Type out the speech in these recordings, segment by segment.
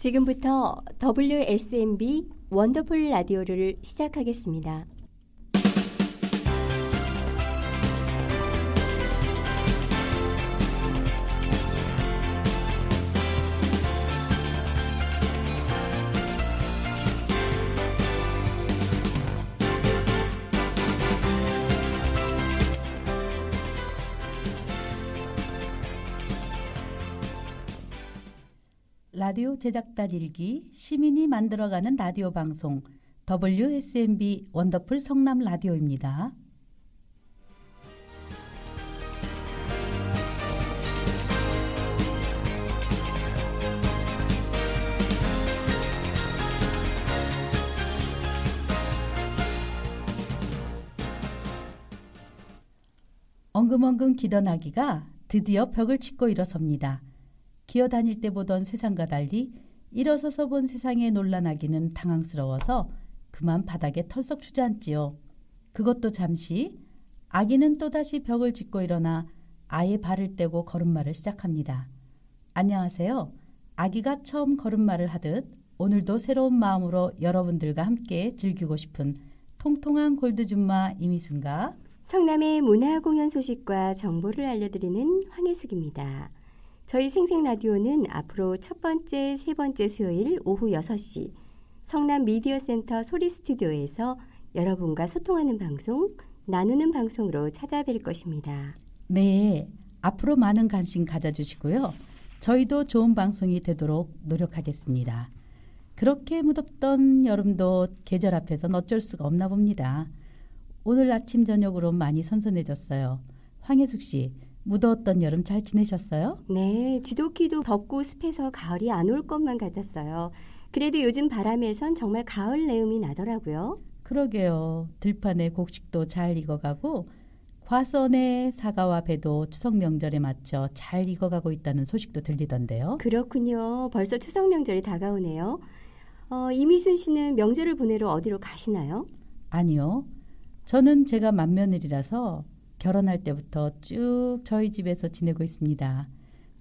지금부터 WSMB 원더풀 라디오를 시작하겠습니다. 라디오 제작단 일기 시민이 만들어가는 라디오 방송 WSMB 원더풀 성남 라디오입니다. 엉금엉금 기던 아기가 드디어 벽을 짚고 일어섭니다. 기어 다닐 때 보던 세상과 달리 일어서서 본 세상의 논란하기는 당황스러워서 그만 바닥에 털썩 주저앉지요. 그것도 잠시 아기는 또다시 벽을 짚고 일어나 아예 발을 떼고 걸음마를 시작합니다. 안녕하세요. 아기가 처음 걸음마를 하듯 오늘도 새로운 마음으로 여러분들과 함께 즐기고 싶은 통통한 골드줌마 이미순가 성남의 문화공연 소식과 정보를 알려드리는 황혜숙입니다. 저희 생생 라디오는 앞으로 첫 번째, 세 번째 수요일 오후 6시 성남 미디어 센터 소리 스튜디오에서 여러분과 소통하는 방송, 나누는 방송으로 찾아뵐 것입니다. 네, 앞으로 많은 관심 가져주시고요. 저희도 좋은 방송이 되도록 노력하겠습니다. 그렇게 무덥던 여름도 계절 앞에선 어쩔 수가 없나 봅니다. 오늘 아침 저녁으로 많이 선선해졌어요. 황혜숙 씨, 무더웠던 여름 잘 지내셨어요? 네, 지독히도 덥고 습해서 가을이 안 올 것만 같았어요. 그래도 요즘 바람에선 정말 가을 내음이 나더라고요. 그러게요. 들판에 곡식도 잘 익어가고 과수원의 사과와 배도 추석 명절에 맞춰 잘 익어가고 있다는 소식도 들리던데요. 그렇군요. 벌써 추석 명절이 다가오네요. 어, 이미순 씨는 명절을 보내러 어디로 가시나요? 아니요. 저는 제가 맏며느리라서 결혼할 때부터 쭉 저희 집에서 지내고 있습니다.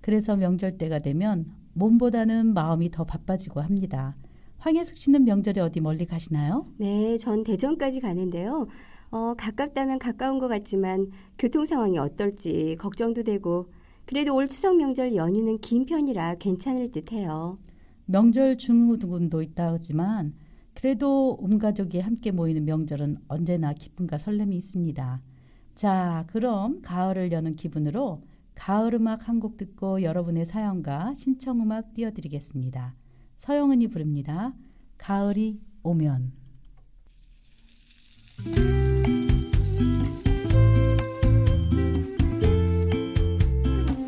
그래서 명절 때가 되면 몸보다는 마음이 더 바빠지고 합니다. 황혜숙 씨는 명절에 어디 멀리 가시나요? 네, 전 대전까지 가는데요. 어, 가깝다면 가까운 것 같지만 교통 상황이 어떨지 걱정도 되고 그래도 올 추석 명절 연휴는 긴 편이라 괜찮을 듯해요. 명절 중후군도 있다 하지만 그래도 온 가족이 함께 모이는 명절은 언제나 기쁨과 설렘이 있습니다. 자, 그럼 가을을 여는 기분으로 가을 음악 한 곡 듣고 여러분의 사연과 신청 음악 띄워드리겠습니다. 서영은이 부릅니다. 가을이 오면.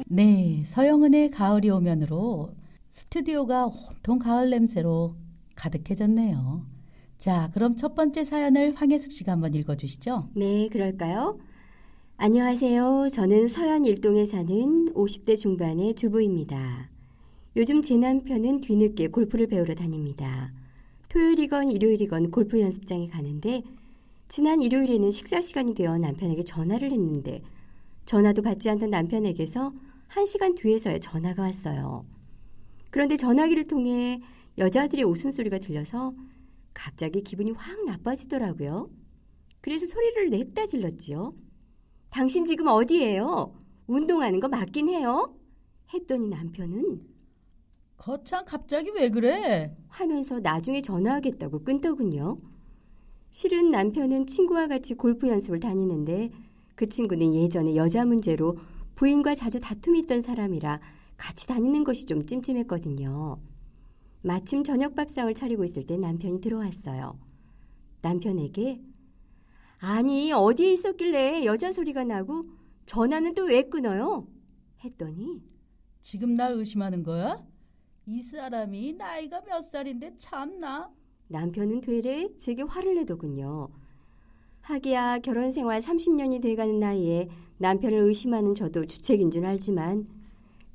네, 서영은의 가을이 오면으로 스튜디오가 온통 가을 냄새로 가득해졌네요. 자, 그럼 첫 번째 사연을 황혜숙 씨가 한번 읽어주시죠. 네, 그럴까요? 안녕하세요. 저는 서현 일동에 사는 50대 중반의 주부입니다. 요즘 제 남편은 뒤늦게 골프를 배우러 다닙니다. 토요일이건 일요일이건 골프 연습장에 가는데 지난 일요일에는 식사 시간이 되어 남편에게 전화를 했는데 전화도 받지 않던 남편에게서 1시간 뒤에서야 전화가 왔어요. 그런데 전화기를 통해 여자들의 웃음소리가 들려서 갑자기 기분이 확 나빠지더라고요. 그래서 소리를 냈다 질렀지요. 당신 지금 어디에요? 운동하는 거 맞긴 해요? 했더니 남편은 거참 갑자기 왜 그래? 하면서 나중에 전화하겠다고 끊더군요. 실은 남편은 친구와 같이 골프 연습을 다니는데 그 친구는 예전에 여자 문제로 부인과 자주 다툼이 있던 사람이라 같이 다니는 것이 좀 찜찜했거든요. 마침 저녁 밥상을 차리고 있을 때 남편이 들어왔어요. 남편에게 아니 어디에 있었길래 여자 소리가 나고 전화는 또 왜 끊어요? 했더니 지금 날 의심하는 거야? 이 사람이 나이가 몇 살인데 참나? 남편은 되레 제게 화를 내더군요. 하기야 결혼 생활 30년이 돼가는 나이에 남편을 의심하는 저도 주책인 줄 알지만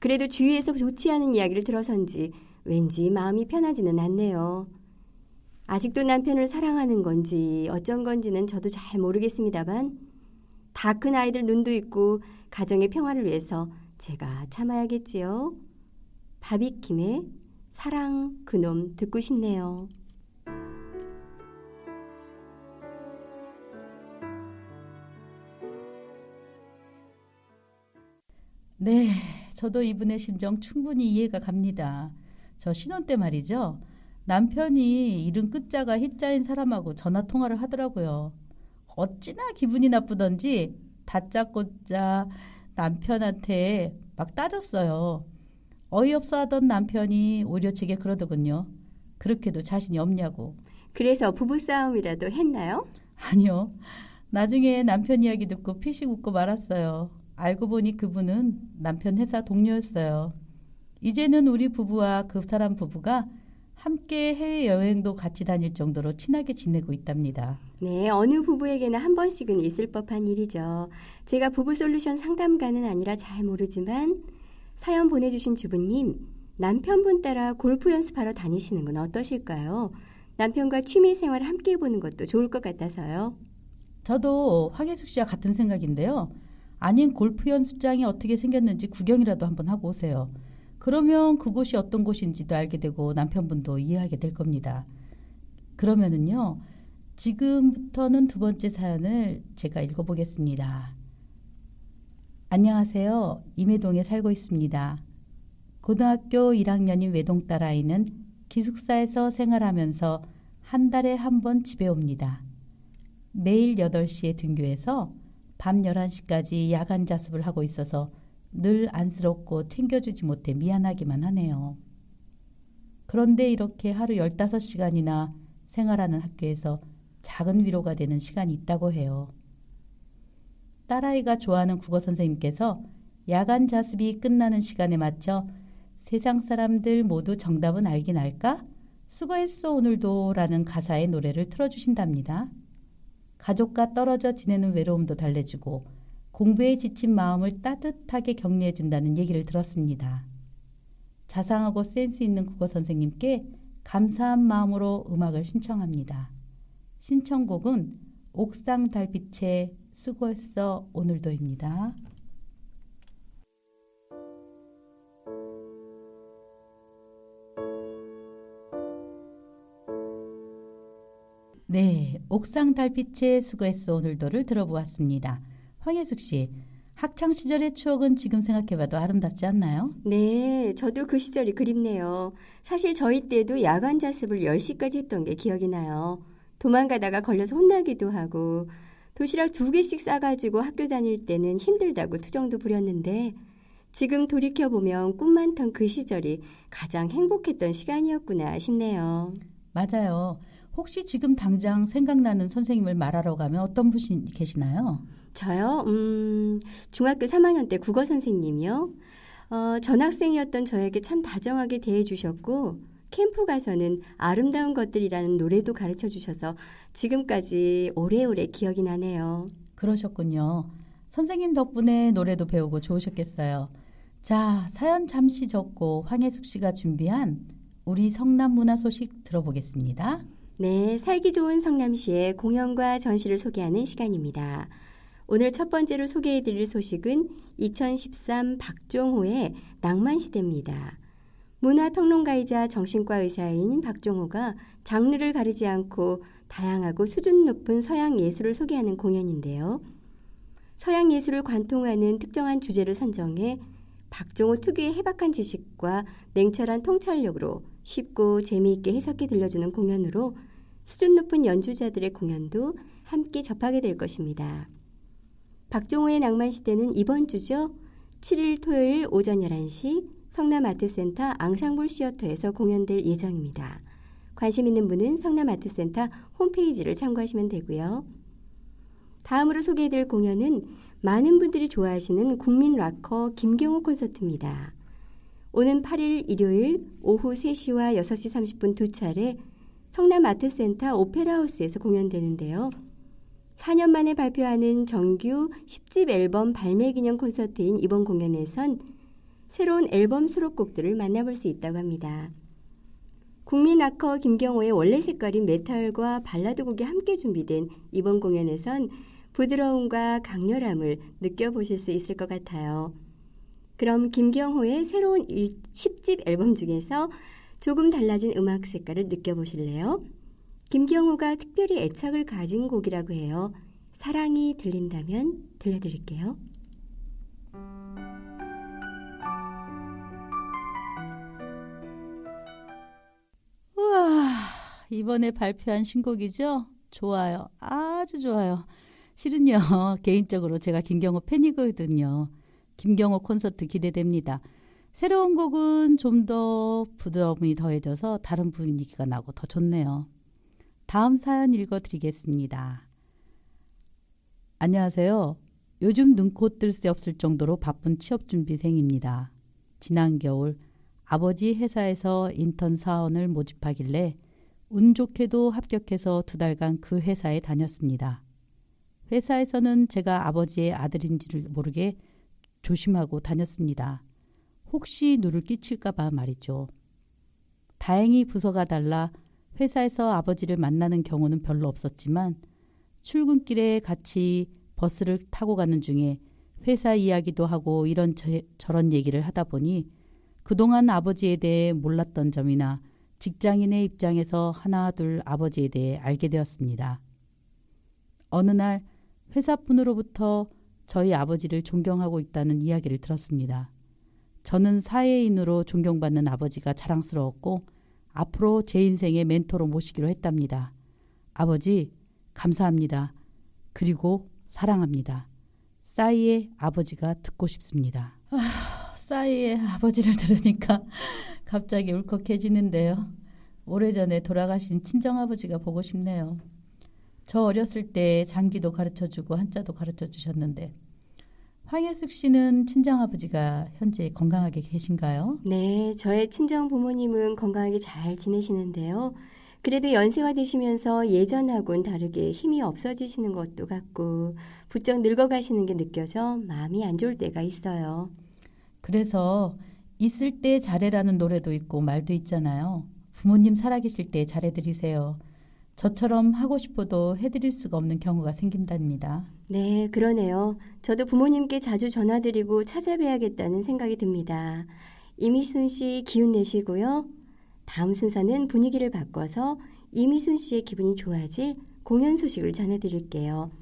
그래도 주위에서 좋지 않은 이야기를 들어선지 왠지 마음이 편하지는 않네요. 아직도 남편을 사랑하는 건지 어쩐 건지는 저도 잘 모르겠습니다만 다 큰 아이들 눈도 있고 가정의 평화를 위해서 제가 참아야겠지요. 바비킴의 사랑 그놈 듣고 싶네요. 네, 저도 이분의 심정 충분히 이해가 갑니다. 저 신혼 때 말이죠. 남편이 이름 끝자가 희자인 사람하고 전화 통화를 하더라고요. 어찌나 기분이 나쁘던지 다짜고짜 남편한테 막 따졌어요. 어이없어 하던 남편이 오히려 제게 그러더군요. 그렇게도 자신이 없냐고. 그래서 부부싸움이라도 했나요? 아니요. 나중에 남편 이야기 듣고 피식 웃고 말았어요. 알고 보니 그분은 남편 회사 동료였어요. 이제는 우리 부부와 그 사람 부부가 함께 해외여행도 같이 다닐 정도로 친하게 지내고 있답니다. 네, 어느 부부에게나 한 번씩은 있을 법한 일이죠. 제가 부부 솔루션 상담가는 아니라 잘 모르지만 사연 보내주신 주부님, 남편분 따라 골프 연습하러 다니시는 건 어떠실까요? 남편과 취미 생활을 함께 해보는 것도 좋을 것 같아서요. 저도 황혜숙 씨와 같은 생각인데요. 아닌 골프 연습장이 어떻게 생겼는지 구경이라도 한번 하고 오세요. 그러면 그곳이 어떤 곳인지도 알게 되고 남편분도 이해하게 될 겁니다. 그러면은요, 지금부터는 두 번째 사연을 제가 읽어보겠습니다. 안녕하세요. 임해동에 살고 있습니다. 고등학교 1학년인 외동딸 아이는 기숙사에서 생활하면서 한 달에 한 번 집에 옵니다. 매일 8시에 등교해서 밤 11시까지 야간 자습을 하고 있어서 늘 안쓰럽고 챙겨주지 못해 미안하기만 하네요. 그런데 이렇게 하루 15시간이나 생활하는 학교에서 작은 위로가 되는 시간이 있다고 해요. 딸아이가 좋아하는 국어 선생님께서 야간 자습이 끝나는 시간에 맞춰 세상 사람들 모두 정답은 알긴 알까? 수고했어 오늘도 라는 가사의 노래를 틀어주신답니다. 가족과 떨어져 지내는 외로움도 달래주고 공부에 지친 마음을 따뜻하게 격려해 준다는 얘기를 들었습니다. 자상하고 센스 있는 국어 선생님께 감사한 마음으로 음악을 신청합니다. 신청곡은 옥상 달빛에 수고했어 오늘도입니다. 네, 옥상 달빛에 수고했어 오늘도를 들어보았습니다. 황혜숙 씨, 학창 시절의 추억은 지금 생각해봐도 아름답지 않나요? 네, 저도 그 시절이 그립네요. 사실 저희 때도 야간 자습을 10시까지 했던 게 기억이 나요. 도망가다가 걸려서 혼나기도 하고 도시락 두 개씩 싸가지고 학교 다닐 때는 힘들다고 투정도 부렸는데 지금 돌이켜보면 꿈 많던 그 시절이 가장 행복했던 시간이었구나 싶네요. 맞아요. 혹시 지금 당장 생각나는 선생님을 말하러 가면 어떤 분이 계시나요? 저요? 음, 중학교 3학년 때 국어 선생님이요. 어, 전학생이었던 저에게 참 다정하게 대해 주셨고, 캠프 가서는 아름다운 것들이라는 노래도 가르쳐 주셔서 지금까지 오래오래 기억이 나네요. 그러셨군요. 선생님 덕분에 노래도 배우고 좋으셨겠어요. 자, 사연 잠시 적고 황혜숙 씨가 준비한 우리 성남 문화 소식 들어보겠습니다. 네, 살기 좋은 성남시의 공연과 전시를 소개하는 시간입니다. 오늘 첫 번째로 소개해 드릴 소식은 2013 박종호의 낭만시대입니다. 문화평론가이자 정신과 의사인 박종호가 장르를 가리지 않고 다양하고 수준 높은 서양 예술을 소개하는 공연인데요. 서양 예술을 관통하는 특정한 주제를 선정해 박종호 특유의 해박한 지식과 냉철한 통찰력으로 쉽고 재미있게 해석해 들려주는 공연으로 수준 높은 연주자들의 공연도 함께 접하게 될 것입니다. 박종호의 낭만시대는 이번 주죠. 7일 토요일 오전 11시 성남아트센터 앙상블 시어터에서 공연될 예정입니다. 관심 있는 분은 성남아트센터 홈페이지를 참고하시면 되고요. 다음으로 소개해드릴 공연은 많은 분들이 좋아하시는 국민 락커 김경호 콘서트입니다. 오는 8일 일요일 오후 3시와 6시 30분 두 차례 성남 아트센터 오페라하우스에서 공연되는데요. 4년 만에 발표하는 정규 10집 앨범 발매 기념 콘서트인 이번 공연에선 새로운 앨범 수록곡들을 만나볼 수 있다고 합니다. 국민 락커 김경호의 원래 색깔인 메탈과 발라드 곡이 함께 준비된 이번 공연에선 부드러움과 강렬함을 느껴보실 수 있을 것 같아요. 그럼 김경호의 새로운 10집 앨범 중에서 조금 달라진 음악 색깔을 느껴보실래요? 김경호가 특별히 애착을 가진 곡이라고 해요. 사랑이 들린다면 들려드릴게요. 우와, 이번에 발표한 신곡이죠? 좋아요. 아주 좋아요. 실은요, 개인적으로 제가 김경호 팬이거든요. 김경호 콘서트 기대됩니다. 새로운 곡은 좀 더 부드러움이 더해져서 다른 분위기가 나고 더 좋네요. 다음 사연 읽어드리겠습니다. 안녕하세요. 요즘 눈코 뜰 새 없을 정도로 바쁜 취업준비생입니다. 지난 겨울 아버지 회사에서 인턴 사원을 모집하길래 운 좋게도 합격해서 두 달간 그 회사에 다녔습니다. 회사에서는 제가 아버지의 아들인지를 모르게 조심하고 다녔습니다. 혹시 누를 끼칠까봐 말이죠. 다행히 부서가 달라 회사에서 아버지를 만나는 경우는 별로 없었지만 출근길에 같이 버스를 타고 가는 중에 회사 이야기도 하고 이런 저런 얘기를 하다 보니 그동안 아버지에 대해 몰랐던 점이나 직장인의 입장에서 하나 둘 아버지에 대해 알게 되었습니다. 어느 날 회사분으로부터 저희 아버지를 존경하고 있다는 이야기를 들었습니다. 저는 사회인으로 존경받는 아버지가 자랑스러웠고 앞으로 제 인생의 멘토로 모시기로 했답니다. 아버지, 감사합니다. 그리고 사랑합니다. 싸이의 아버지가 듣고 싶습니다. 아, 싸이의 아버지를 들으니까 갑자기 울컥해지는데요. 오래전에 돌아가신 친정아버지가 보고 싶네요. 저 어렸을 때 장기도 가르쳐 주고 한자도 가르쳐 주셨는데 황혜숙 씨는 친정아버지가 현재 건강하게 계신가요? 네, 저의 친정 부모님은 건강하게 잘 지내시는데요. 그래도 연세가 드시면서 예전하고는 다르게 힘이 없어지시는 것도 같고 부쩍 늙어가시는 게 느껴져 마음이 안 좋을 때가 있어요. 그래서 있을 때 잘해라는 노래도 있고 말도 있잖아요. 부모님 살아계실 때 잘해드리세요. 저처럼 하고 싶어도 해드릴 수가 없는 경우가 생긴답니다. 네, 그러네요. 저도 부모님께 자주 전화드리고 찾아뵈야겠다는 생각이 듭니다. 이미순 씨 기운 내시고요. 다음 순서는 분위기를 바꿔서 이미순 씨의 기분이 좋아질 공연 소식을 전해드릴게요.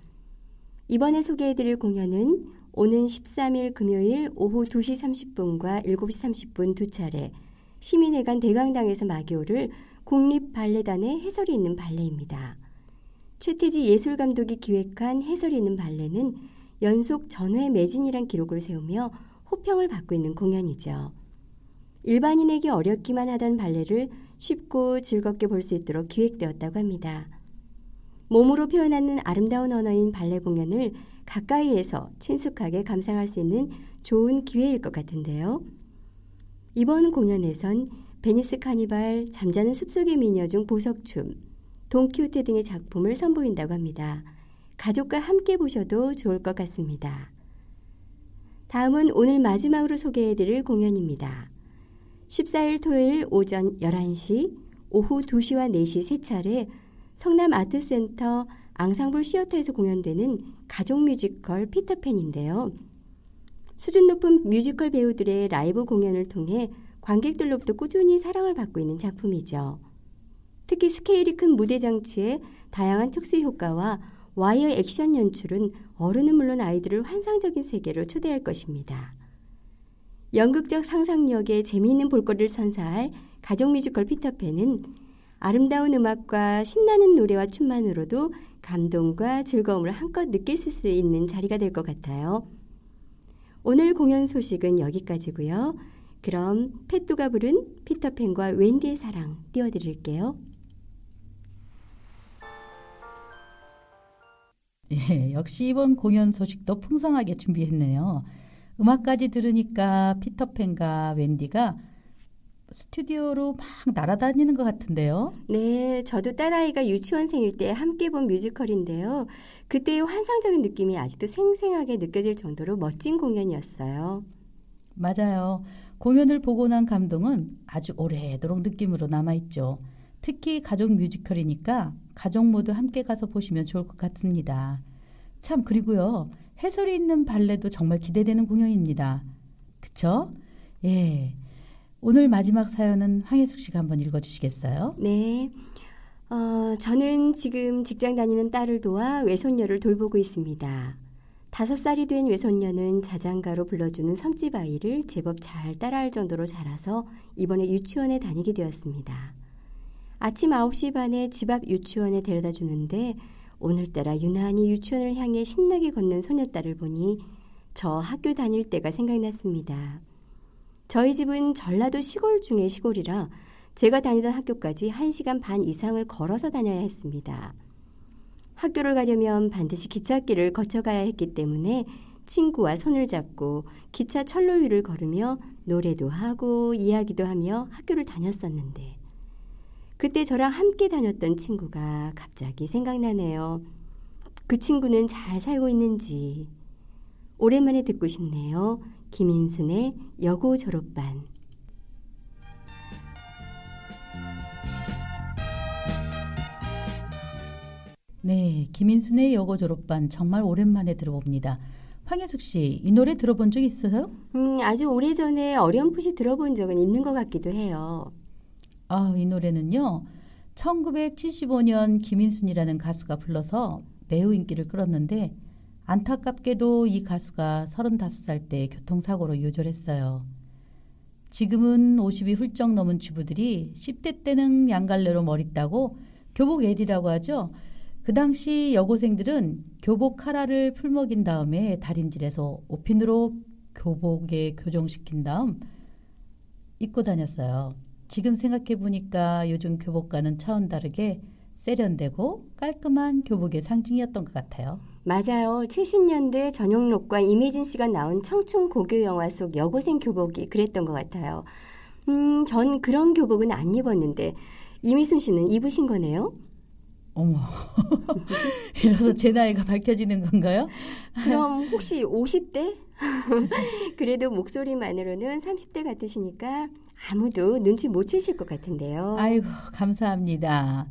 이번에 소개해드릴 공연은 오는 13일 금요일 오후 2시 30분과 7시 30분 두 차례 시민회관 대강당에서 마기오를 국립발레단의 해설이 있는 발레입니다. 최태지 예술감독이 기획한 해설이 있는 발레는 연속 전회 매진이란 기록을 세우며 호평을 받고 있는 공연이죠. 일반인에게 어렵기만 하던 발레를 쉽고 즐겁게 볼 수 있도록 기획되었다고 합니다. 몸으로 표현하는 아름다운 언어인 발레 공연을 가까이에서 친숙하게 감상할 수 있는 좋은 기회일 것 같은데요. 이번 공연에선 베니스 카니발, 잠자는 숲속의 미녀 중 보석춤, 돈키호테 등의 작품을 선보인다고 합니다. 가족과 함께 보셔도 좋을 것 같습니다. 다음은 오늘 마지막으로 소개해드릴 공연입니다. 14일 토요일 오전 11시, 오후 2시와 4시 세 차례 성남 아트센터 앙상블 시어터에서 공연되는 가족 뮤지컬 피터팬인데요. 수준 높은 뮤지컬 배우들의 라이브 공연을 통해 관객들로부터 꾸준히 사랑을 받고 있는 작품이죠. 특히 스케일이 큰 무대 장치에 다양한 특수 효과와 와이어 액션 연출은 어른은 물론 아이들을 환상적인 세계로 초대할 것입니다. 연극적 상상력에 재미있는 볼거리를 선사할 가족 뮤지컬 피터팬은 아름다운 음악과 신나는 노래와 춤만으로도 감동과 즐거움을 한껏 느낄 수 있는 자리가 될 것 같아요. 오늘 공연 소식은 여기까지고요. 그럼 페뚜가 부른 피터팬과 웬디의 사랑 띄워드릴게요. 예, 역시 이번 공연 소식도 풍성하게 준비했네요. 음악까지 들으니까 피터팬과 웬디가 스튜디오로 막 날아다니는 것 같은데요. 네, 저도 딸아이가 유치원생일 때 함께 본 뮤지컬인데요. 그때의 환상적인 느낌이 아직도 생생하게 느껴질 정도로 멋진 공연이었어요. 맞아요. 공연을 보고 난 감동은 아주 오래도록 느낌으로 남아있죠. 특히 가족 뮤지컬이니까 가족 모두 함께 가서 보시면 좋을 것 같습니다. 참, 그리고요. 해설이 있는 발레도 정말 기대되는 공연입니다. 그쵸? 예. 오늘 마지막 사연은 황혜숙 씨가 한번 읽어주시겠어요? 네. 어, 저는 지금 직장 다니는 딸을 도와 외손녀를 돌보고 있습니다. 다섯 살이 된 외손녀는 자장가로 불러주는 섬집 아이를 제법 잘 따라할 정도로 자라서 이번에 유치원에 다니게 되었습니다. 아침 9시 반에 집 앞 유치원에 데려다 주는데 오늘따라 유난히 유치원을 향해 신나게 걷는 소녀딸을 보니 저 학교 다닐 때가 생각났습니다. 저희 집은 전라도 시골 중의 시골이라 제가 다니던 학교까지 1시간 반 이상을 걸어서 다녀야 했습니다. 학교를 가려면 반드시 기찻길을 거쳐가야 했기 때문에 친구와 손을 잡고 기차 철로 위를 걸으며 노래도 하고 이야기도 하며 학교를 다녔었는데 그때 저랑 함께 다녔던 친구가 갑자기 생각나네요. 그 친구는 잘 살고 있는지 오랜만에 듣고 싶네요. 김인순의 여고 졸업반 네, 김인순의 여고 졸업반 정말 오랜만에 들어봅니다. 황혜숙 씨, 이 노래 들어본 적 있어요? 음, 아주 오래전에 어렴풋이 들어본 적은 있는 것 같기도 해요. 아, 이 노래는요. 1975년 김인순이라는 가수가 불러서 매우 인기를 끌었는데 안타깝게도 이 가수가 35살 때 교통사고로 요절했어요. 지금은 50이 훌쩍 넘은 주부들이 10대 때는 양갈래로 머리 따고 교복 L이라고 하죠. 그 당시 여고생들은 교복 카라를 풀먹인 다음에 다림질해서 오핀으로 교복에 교정시킨 다음 입고 다녔어요. 지금 생각해 보니까 요즘 교복과는 차원 다르게 세련되고 깔끔한 교복의 상징이었던 것 같아요. 맞아요. 70년대 전용록과 이미진 씨가 나온 청춘 고교 영화 속 여고생 교복이 그랬던 것 같아요. 음, 전 그런 교복은 안 입었는데 이미순 씨는 입으신 거네요? 어머. 이래서 제 나이가 밝혀지는 건가요? 그럼 혹시 50대? 그래도 목소리만으로는 30대 같으시니까 아무도 눈치 못 채실 것 같은데요. 아이고, 감사합니다.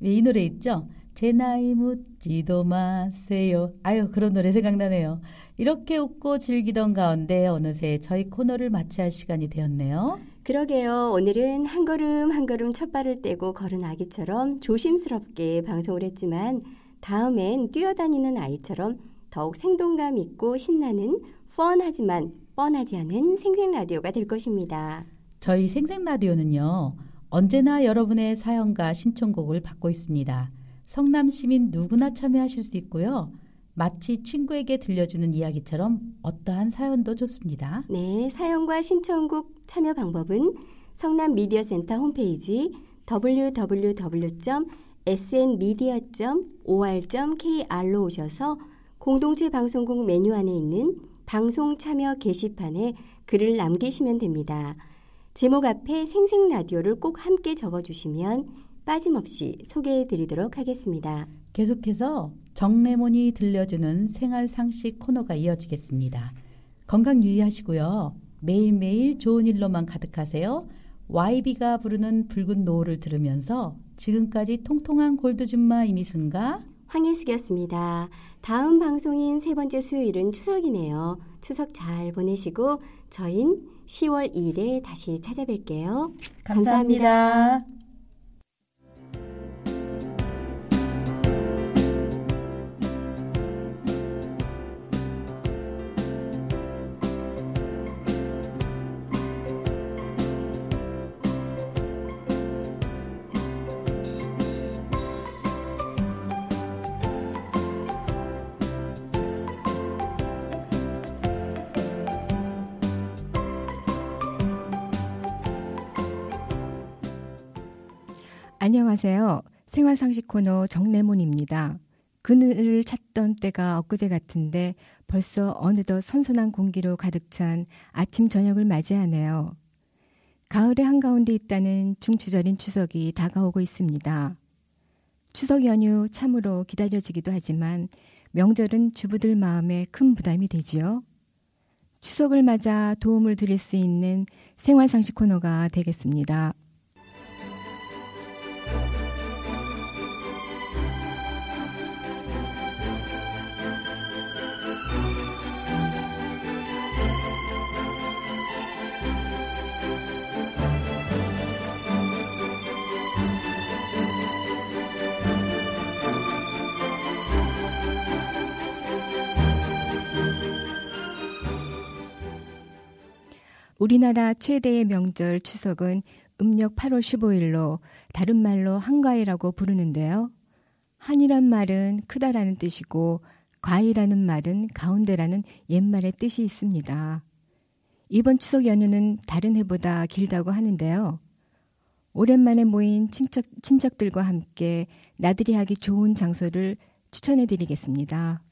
이 노래 있죠? 제 나이 묻지도 마세요. 아유, 그런 노래 생각나네요. 이렇게 웃고 즐기던 가운데 어느새 저희 코너를 마쳐야 할 시간이 되었네요. 그러게요. 오늘은 한 걸음 한 걸음 첫 발을 떼고 걸은 아기처럼 조심스럽게 방송을 했지만 다음엔 뛰어다니는 아이처럼 더욱 생동감 있고 신나는 펀하지만 뻔하지 않은 생생 라디오가 될 것입니다. 저희 생생 라디오는요. 언제나 여러분의 사연과 신청곡을 받고 있습니다. 성남 시민 누구나 참여하실 수 있고요. 마치 친구에게 들려주는 이야기처럼 어떠한 사연도 좋습니다. 네, 사연과 신청곡 참여 방법은 성남 미디어 센터 홈페이지 www.snmedia.or.kr로 오셔서 공동체 방송국 메뉴 안에 있는 방송 참여 게시판에 글을 남기시면 됩니다. 제목 앞에 생생 라디오를 꼭 함께 적어주시면 빠짐없이 소개해 드리도록 하겠습니다. 계속해서 정래몬이 들려주는 생활 상식 코너가 이어지겠습니다. 건강 유의하시고요. 매일매일 좋은 일로만 가득하세요. YB가 부르는 붉은 노을을 들으면서 지금까지 통통한 골드줌마 이미순가 황혜숙이었습니다. 다음 방송인 세 번째 수요일은 추석이네요. 추석 잘 보내시고 저흰 10월 2일에 다시 찾아뵐게요. 감사합니다. 감사합니다. 안녕하세요. 생활상식 코너 정래몬입니다. 그늘을 찾던 때가 엊그제 같은데 벌써 어느덧 선선한 공기로 가득 찬 아침 저녁을 맞이하네요. 가을의 한가운데 있다는 중추절인 추석이 다가오고 있습니다. 추석 연휴 참으로 기다려지기도 하지만 명절은 주부들 마음에 큰 부담이 되지요. 추석을 맞아 도움을 드릴 수 있는 생활상식 코너가 되겠습니다. 우리나라 최대의 명절 추석은 음력 8월 15일로 다른 말로 한가위라고 부르는데요. 한이란 말은 크다라는 뜻이고 과이라는 말은 가운데라는 옛말의 뜻이 있습니다. 이번 추석 연휴는 다른 해보다 길다고 하는데요. 오랜만에 모인 친척, 친척들과 함께 나들이 하기 좋은 장소를 추천해 드리겠습니다.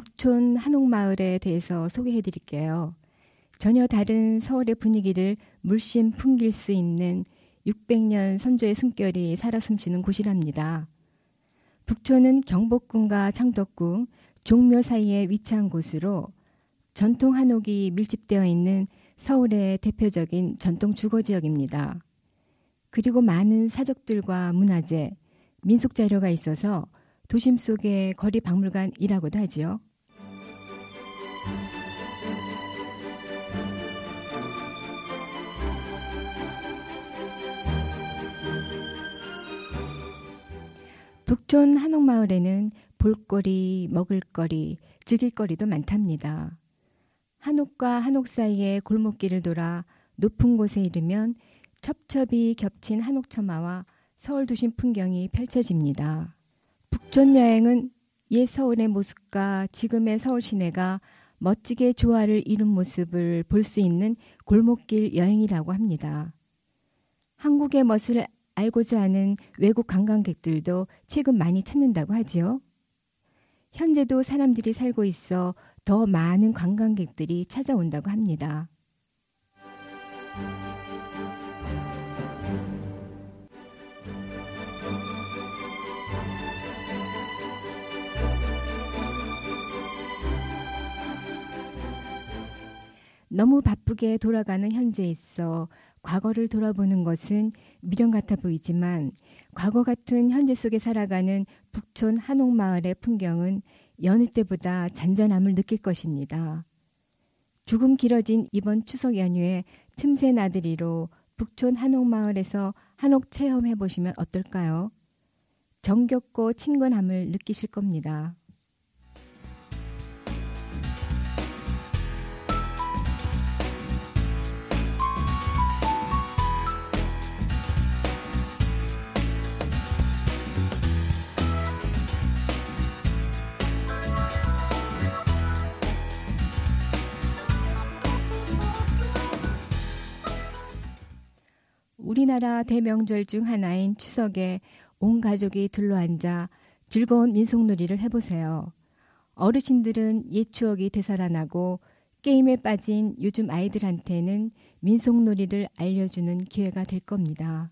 북촌 한옥마을에 대해서 소개해 드릴게요. 전혀 다른 서울의 분위기를 물씬 풍길 수 있는 600년 선조의 숨결이 살아 숨쉬는 곳이랍니다. 북촌은 경복궁과 창덕궁, 종묘 사이에 위치한 곳으로 전통 한옥이 밀집되어 있는 서울의 대표적인 전통 주거 지역입니다. 그리고 많은 사적들과 문화재, 민속 자료가 있어서 도심 속의 거리 박물관이라고도 하지요. 북촌 한옥마을에는 볼거리, 먹을거리, 즐길거리도 많답니다. 한옥과 한옥 사이의 골목길을 돌아 높은 곳에 이르면 첩첩이 겹친 한옥처마와 서울 도심 풍경이 펼쳐집니다. 북촌 여행은 옛 서울의 모습과 지금의 서울 시내가 멋지게 조화를 이룬 모습을 볼 수 있는 골목길 여행이라고 합니다. 한국의 멋을 알고자 하는 외국 관광객들도 최근 많이 찾는다고 하지요. 현재도 사람들이 살고 있어 더 많은 관광객들이 찾아온다고 합니다. 너무 바쁘게 돌아가는 현재에 있어 과거를 돌아보는 것은 미련 같아 보이지만 과거 같은 현재 속에 살아가는 북촌 한옥마을의 풍경은 여느 때보다 잔잔함을 느낄 것입니다. 조금 길어진 이번 추석 연휴에 틈새 나들이로 북촌 한옥마을에서 한옥 체험해 보시면 어떨까요? 정겹고 친근함을 느끼실 겁니다. 우리나라 대명절 중 하나인 추석에 온 가족이 둘러앉아 즐거운 민속놀이를 해보세요. 어르신들은 옛 추억이 되살아나고 게임에 빠진 요즘 아이들한테는 민속놀이를 알려주는 기회가 될 겁니다.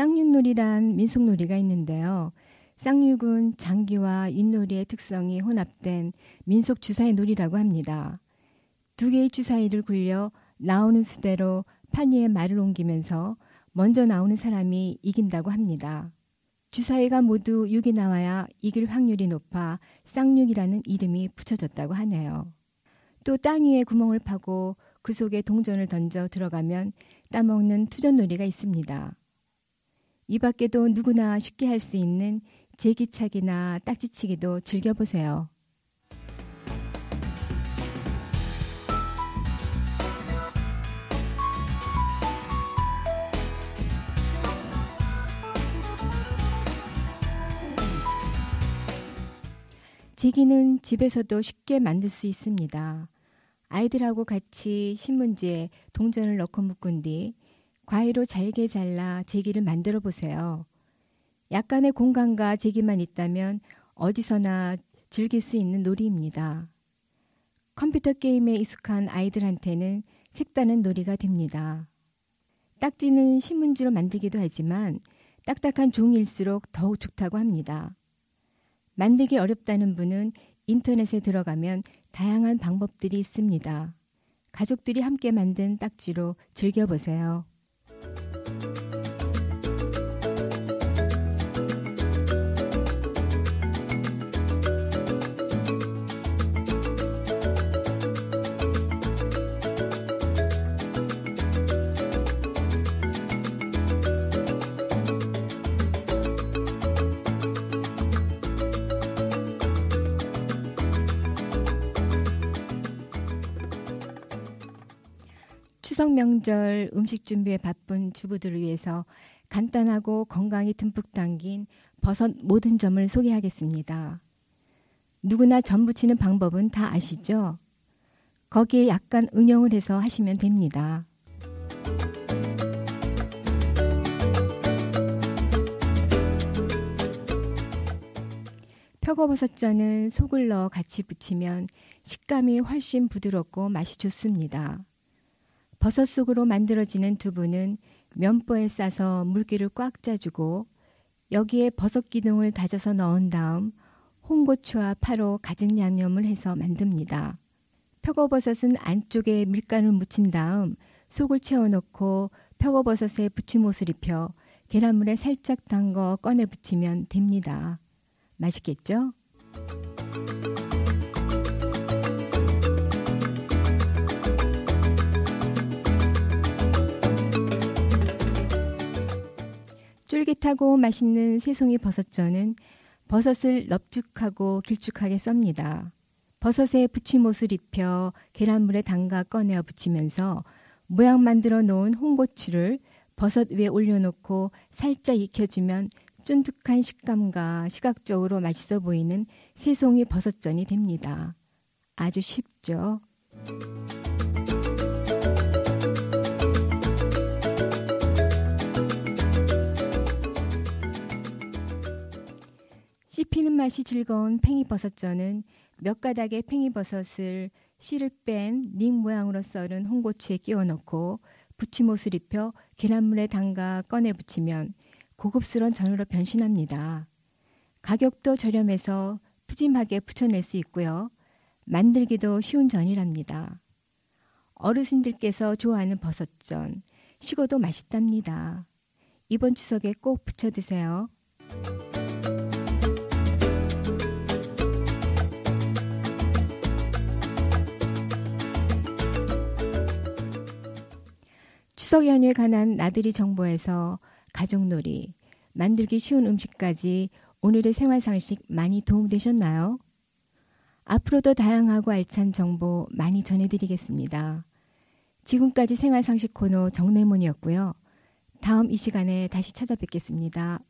쌍육놀이란 민속놀이가 있는데요. 쌍육은 장기와 윷놀이의 특성이 혼합된 민속 주사위 놀이라고 합니다. 두 개의 주사위를 굴려 나오는 수대로 판 위에 말을 옮기면서 먼저 나오는 사람이 이긴다고 합니다. 주사위가 모두 6이 나와야 이길 확률이 높아 쌍육이라는 이름이 붙여졌다고 하네요. 또 땅 위에 구멍을 파고 그 속에 동전을 던져 들어가면 따먹는 투전놀이가 있습니다. 이 밖에도 누구나 쉽게 할 수 있는 제기차기나 딱지치기도 즐겨보세요. 제기는 집에서도 쉽게 만들 수 있습니다. 아이들하고 같이 신문지에 동전을 넣고 묶은 뒤 과일로 잘게 잘라 제기를 만들어 보세요. 약간의 공간과 제기만 있다면 어디서나 즐길 수 있는 놀이입니다. 컴퓨터 게임에 익숙한 아이들한테는 색다른 놀이가 됩니다. 딱지는 신문지로 만들기도 하지만 딱딱한 종일수록 더욱 좋다고 합니다. 만들기 어렵다는 분은 인터넷에 들어가면 다양한 방법들이 있습니다. 가족들이 함께 만든 딱지로 즐겨보세요. 추석 명절 음식 준비에 바쁜 주부들을 위해서 간단하고 건강이 듬뿍 담긴 버섯 모든 점을 소개하겠습니다. 누구나 전 부치는 방법은 다 아시죠? 거기에 약간 응용을 해서 하시면 됩니다. 표고버섯전은 속을 넣어 같이 부치면 식감이 훨씬 부드럽고 맛이 좋습니다. 버섯 속으로 만들어지는 두부는 면보에 싸서 물기를 꽉 짜주고 여기에 버섯 기둥을 다져서 넣은 다음 홍고추와 파로 가진 양념을 해서 만듭니다. 표고버섯은 안쪽에 밀가루를 묻힌 다음 속을 채워놓고 표고버섯에 부침옷을 입혀 계란물에 살짝 담궈 꺼내 부치면 됩니다. 맛있겠죠? 쫄깃하고 맛있는 새송이 버섯전은 버섯을 넙죽하고 길쭉하게 썹니다. 버섯에 부침옷을 입혀 계란물에 담가 꺼내어 부치면서 모양 만들어 놓은 홍고추를 버섯 위에 올려놓고 살짝 익혀주면 쫀득한 식감과 시각적으로 맛있어 보이는 새송이 버섯전이 됩니다. 아주 쉽죠? 씹히는 맛이 즐거운 팽이버섯전은 몇 가닥의 팽이버섯을 씨를 뺀 링 모양으로 썰은 홍고추에 끼워 넣고 부침옷을 입혀 계란물에 담가 꺼내 부치면 고급스러운 전으로 변신합니다. 가격도 저렴해서 푸짐하게 부쳐낼 수 있고요. 만들기도 쉬운 전이랍니다. 어르신들께서 좋아하는 버섯전, 식어도 맛있답니다. 이번 추석에 꼭 부쳐 드세요. 추석 연휴에 관한 나들이 정보에서 가족놀이, 만들기 쉬운 음식까지 오늘의 생활 상식 많이 도움되셨나요? 앞으로도 다양하고 알찬 정보 많이 전해드리겠습니다. 지금까지 생활 상식 코너 정래문이었고요. 다음 이 시간에 다시 찾아뵙겠습니다.